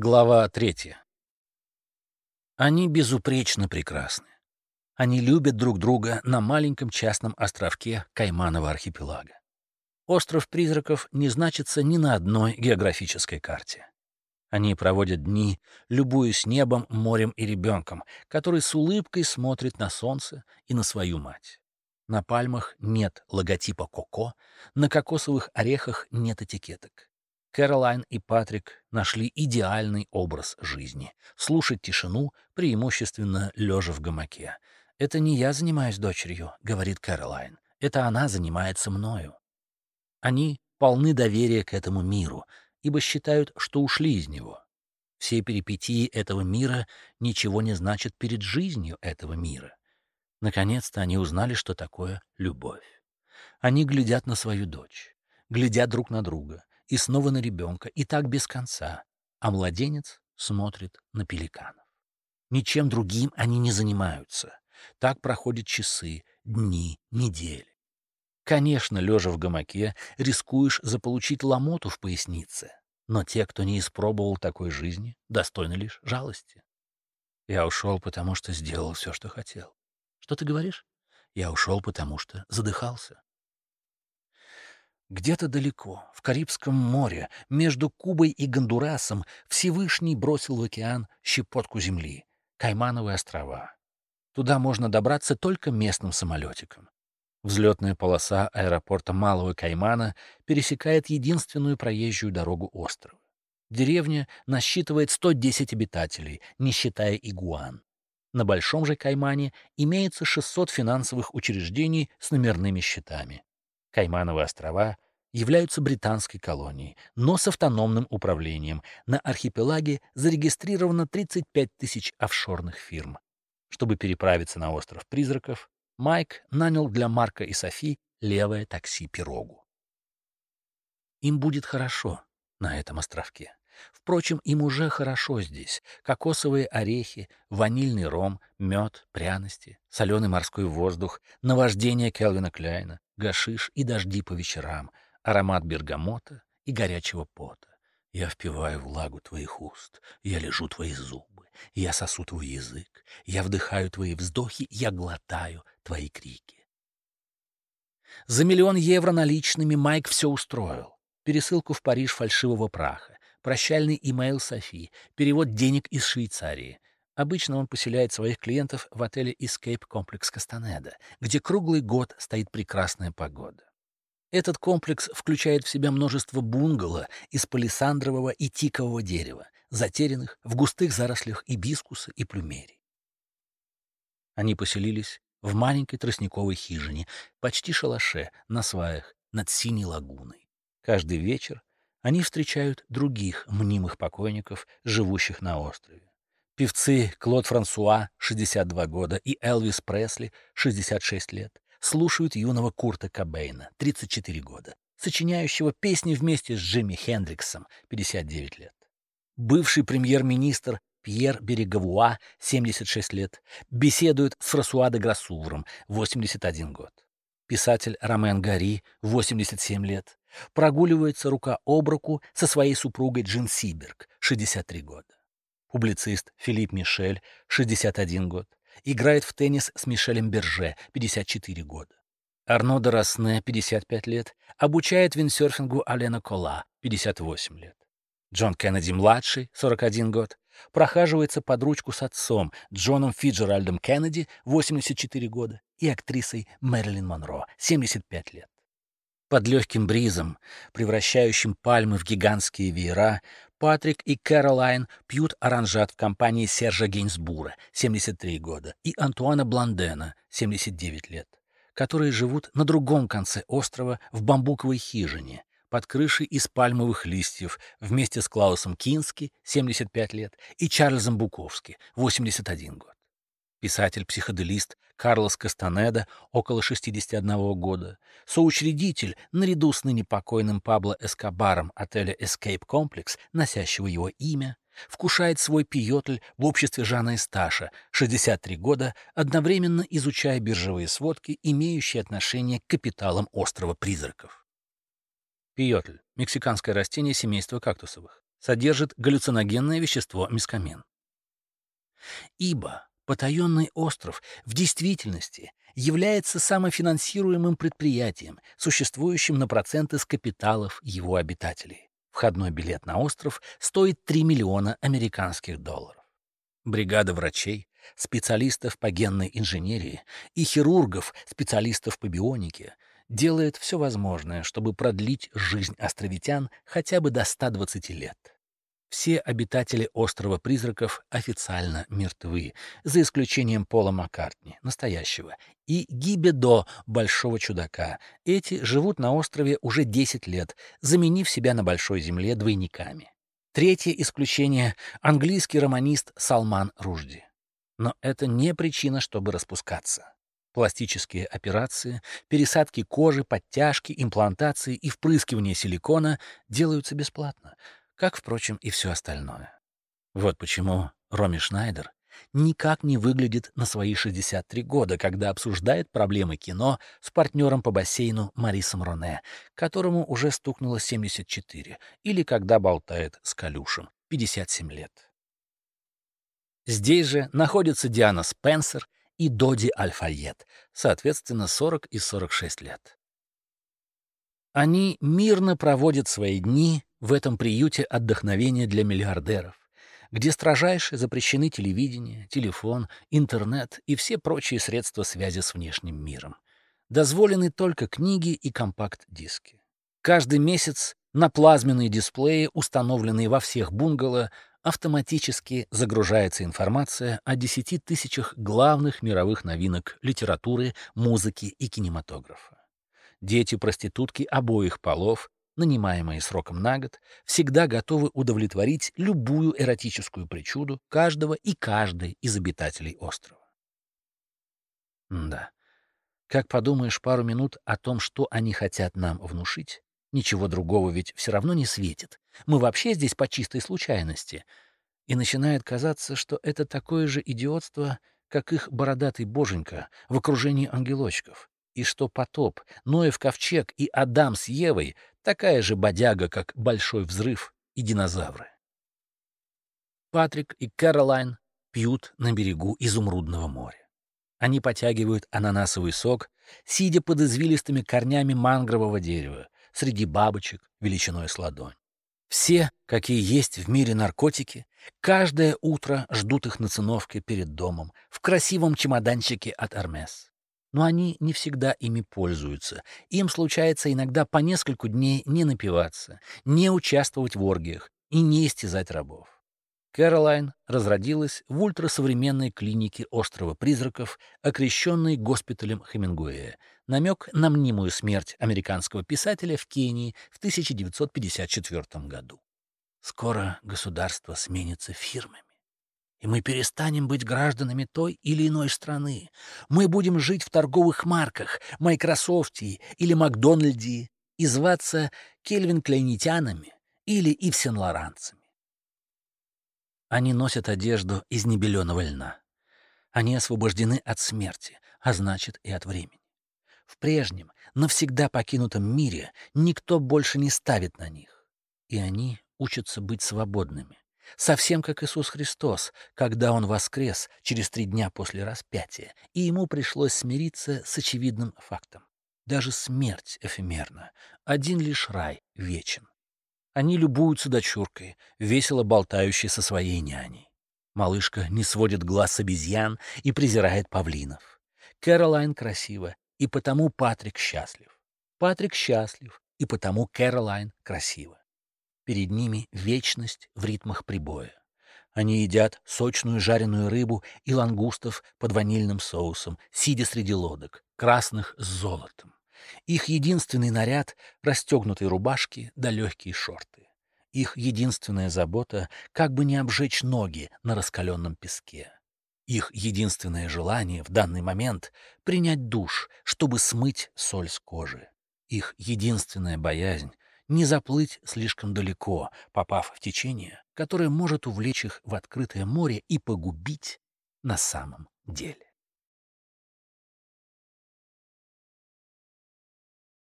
Глава третья. Они безупречно прекрасны. Они любят друг друга на маленьком частном островке Кайманова архипелага. Остров призраков не значится ни на одной географической карте. Они проводят дни, любуясь небом, морем и ребенком, который с улыбкой смотрит на солнце и на свою мать. На пальмах нет логотипа Коко, на кокосовых орехах нет этикеток. Кэролайн и Патрик нашли идеальный образ жизни — слушать тишину, преимущественно лежа в гамаке. «Это не я занимаюсь дочерью», — говорит Кэролайн. «Это она занимается мною». Они полны доверия к этому миру, ибо считают, что ушли из него. Все перипетии этого мира ничего не значат перед жизнью этого мира. Наконец-то они узнали, что такое любовь. Они глядят на свою дочь, глядят друг на друга, и снова на ребенка, и так без конца, а младенец смотрит на пеликанов. Ничем другим они не занимаются. Так проходят часы, дни, недели. Конечно, лежа в гамаке, рискуешь заполучить ломоту в пояснице, но те, кто не испробовал такой жизни, достойны лишь жалости. Я ушел, потому что сделал все, что хотел. Что ты говоришь? Я ушел, потому что задыхался. Где-то далеко, в Карибском море, между Кубой и Гондурасом, Всевышний бросил в океан щепотку земли — Каймановые острова. Туда можно добраться только местным самолетиком. Взлетная полоса аэропорта Малого Каймана пересекает единственную проезжую дорогу острова. Деревня насчитывает 110 обитателей, не считая игуан. На Большом же Каймане имеется 600 финансовых учреждений с номерными счетами. Каймановы острова являются британской колонией, но с автономным управлением. На архипелаге зарегистрировано 35 тысяч офшорных фирм. Чтобы переправиться на остров призраков, Майк нанял для Марка и Софи левое такси «Пирогу». Им будет хорошо на этом островке. Впрочем, им уже хорошо здесь. Кокосовые орехи, ванильный ром, мед, пряности, соленый морской воздух, наваждение Келвина Кляйна, гашиш и дожди по вечерам, аромат бергамота и горячего пота. Я впиваю влагу твоих уст, я лежу твои зубы, я сосу твой язык, я вдыхаю твои вздохи, я глотаю твои крики. За миллион евро наличными Майк все устроил. Пересылку в Париж фальшивого праха, прощальный имейл Софи, перевод денег из Швейцарии. Обычно он поселяет своих клиентов в отеле Escape Complex Кастанеда, где круглый год стоит прекрасная погода. Этот комплекс включает в себя множество бунгало из палисандрового и тикового дерева, затерянных в густых зарослях ибискуса и плюмерий. Они поселились в маленькой тростниковой хижине, почти шалаше, на сваях, над синей лагуной. Каждый вечер они встречают других мнимых покойников, живущих на острове. Певцы Клод Франсуа, 62 года, и Элвис Пресли, 66 лет, слушают юного Курта Кобейна, 34 года, сочиняющего песни вместе с Джимми Хендриксом, 59 лет. Бывший премьер-министр Пьер Береговуа, 76 лет, беседует с Франсуа де Грассувром, 81 год. Писатель Ромен Гари, 87 лет, прогуливается рука об руку со своей супругой Джин Сиберг, 63 года. Публицист Филипп Мишель, 61 год, играет в теннис с Мишелем Берже, 54 года. Арно де Росне, 55 лет, обучает виндсерфингу Алена Кола, 58 лет. Джон Кеннеди-младший, 41 год, прохаживается под ручку с отцом Джоном Фиджеральдом Кеннеди, 84 года, и актрисой Мэрилин Монро, 75 лет. Под легким бризом, превращающим пальмы в гигантские веера, Патрик и Кэролайн пьют оранжат в компании Сержа Гейнсбура, 73 года, и Антуана Бландена, 79 лет, которые живут на другом конце острова в бамбуковой хижине, под крышей из пальмовых листьев, вместе с Клаусом Кински, 75 лет, и Чарльзом Буковски, 81 год. Писатель-психоделист Карлос Кастанеда, около 61 года, соучредитель, наряду с ныне покойным Пабло Эскобаром отеля Escape Complex, носящего его имя, вкушает свой пиотль в обществе Жана Эсташа, 63 года, одновременно изучая биржевые сводки, имеющие отношение к капиталам острова призраков. Пиотль — мексиканское растение семейства кактусовых. содержит галлюциногенное вещество мискамин. Ибо потаенный остров в действительности является самофинансируемым предприятием, существующим на проценты с капиталов его обитателей. Входной билет на остров стоит 3 миллиона американских долларов. Бригада врачей, специалистов по генной инженерии и хирургов, специалистов по бионике, делает все возможное, чтобы продлить жизнь островитян хотя бы до 120 лет. Все обитатели острова призраков официально мертвы, за исключением Пола Маккартни, настоящего, и Гибедо, большого чудака. Эти живут на острове уже 10 лет, заменив себя на большой земле двойниками. Третье исключение — английский романист Салман Ружди. Но это не причина, чтобы распускаться. Пластические операции, пересадки кожи, подтяжки, имплантации и впрыскивание силикона делаются бесплатно, как, впрочем, и все остальное. Вот почему Роми Шнайдер никак не выглядит на свои 63 года, когда обсуждает проблемы кино с партнером по бассейну Марисом Роне, которому уже стукнуло 74, или когда болтает с Калюшем, 57 лет. Здесь же находятся Диана Спенсер и Доди Альфайет, соответственно, 40 и 46 лет. Они мирно проводят свои дни в этом приюте отдохновения для миллиардеров, где строжайше запрещены телевидение, телефон, интернет и все прочие средства связи с внешним миром. Дозволены только книги и компакт-диски. Каждый месяц на плазменные дисплеи, установленные во всех бунгало, автоматически загружается информация о 10 тысячах главных мировых новинок литературы, музыки и кинематографа. Дети-проститутки обоих полов, нанимаемые сроком на год, всегда готовы удовлетворить любую эротическую причуду каждого и каждой из обитателей острова. да. Как подумаешь пару минут о том, что они хотят нам внушить, ничего другого ведь все равно не светит, мы вообще здесь по чистой случайности. И начинает казаться, что это такое же идиотство, как их бородатый боженька в окружении ангелочков, и что потоп, Ноев ковчег и Адам с Евой такая же бодяга, как большой взрыв и динозавры. Патрик и Кэролайн пьют на берегу изумрудного моря. Они потягивают ананасовый сок, сидя под извилистыми корнями мангрового дерева, среди бабочек величиной с ладонь. Все, какие есть в мире наркотики, каждое утро ждут их на циновке перед домом, в красивом чемоданчике от Армес. Но они не всегда ими пользуются. Им случается иногда по нескольку дней не напиваться, не участвовать в оргиях и не истязать рабов. Кэролайн разродилась в ультрасовременной клинике острова призраков, окрещенной госпиталем Хемингуэя, намек на мнимую смерть американского писателя в Кении в 1954 году. Скоро государство сменится фирмами, и мы перестанем быть гражданами той или иной страны. Мы будем жить в торговых марках, Майкрософте или Макдональде и зваться Кельвин Клейнитянами или Ивсен-Лоранцами. Они носят одежду из небеленого льна. Они освобождены от смерти, а значит и от времени. В прежнем, навсегда покинутом мире никто больше не ставит на них. И они учатся быть свободными. Совсем как Иисус Христос, когда Он воскрес через три дня после распятия, и Ему пришлось смириться с очевидным фактом. Даже смерть эфемерна, один лишь рай вечен. Они любуются дочуркой, весело болтающей со своей няней. Малышка не сводит глаз с обезьян и презирает павлинов. Кэролайн красива, и потому Патрик счастлив. Патрик счастлив, и потому Кэролайн красива. Перед ними вечность в ритмах прибоя. Они едят сочную жареную рыбу и лангустов под ванильным соусом, сидя среди лодок, красных с золотом. Их единственный наряд — расстегнутые рубашки да легкие шорты. Их единственная забота — как бы не обжечь ноги на раскаленном песке. Их единственное желание в данный момент — принять душ, чтобы смыть соль с кожи. Их единственная боязнь — не заплыть слишком далеко, попав в течение, которое может увлечь их в открытое море и погубить на самом деле.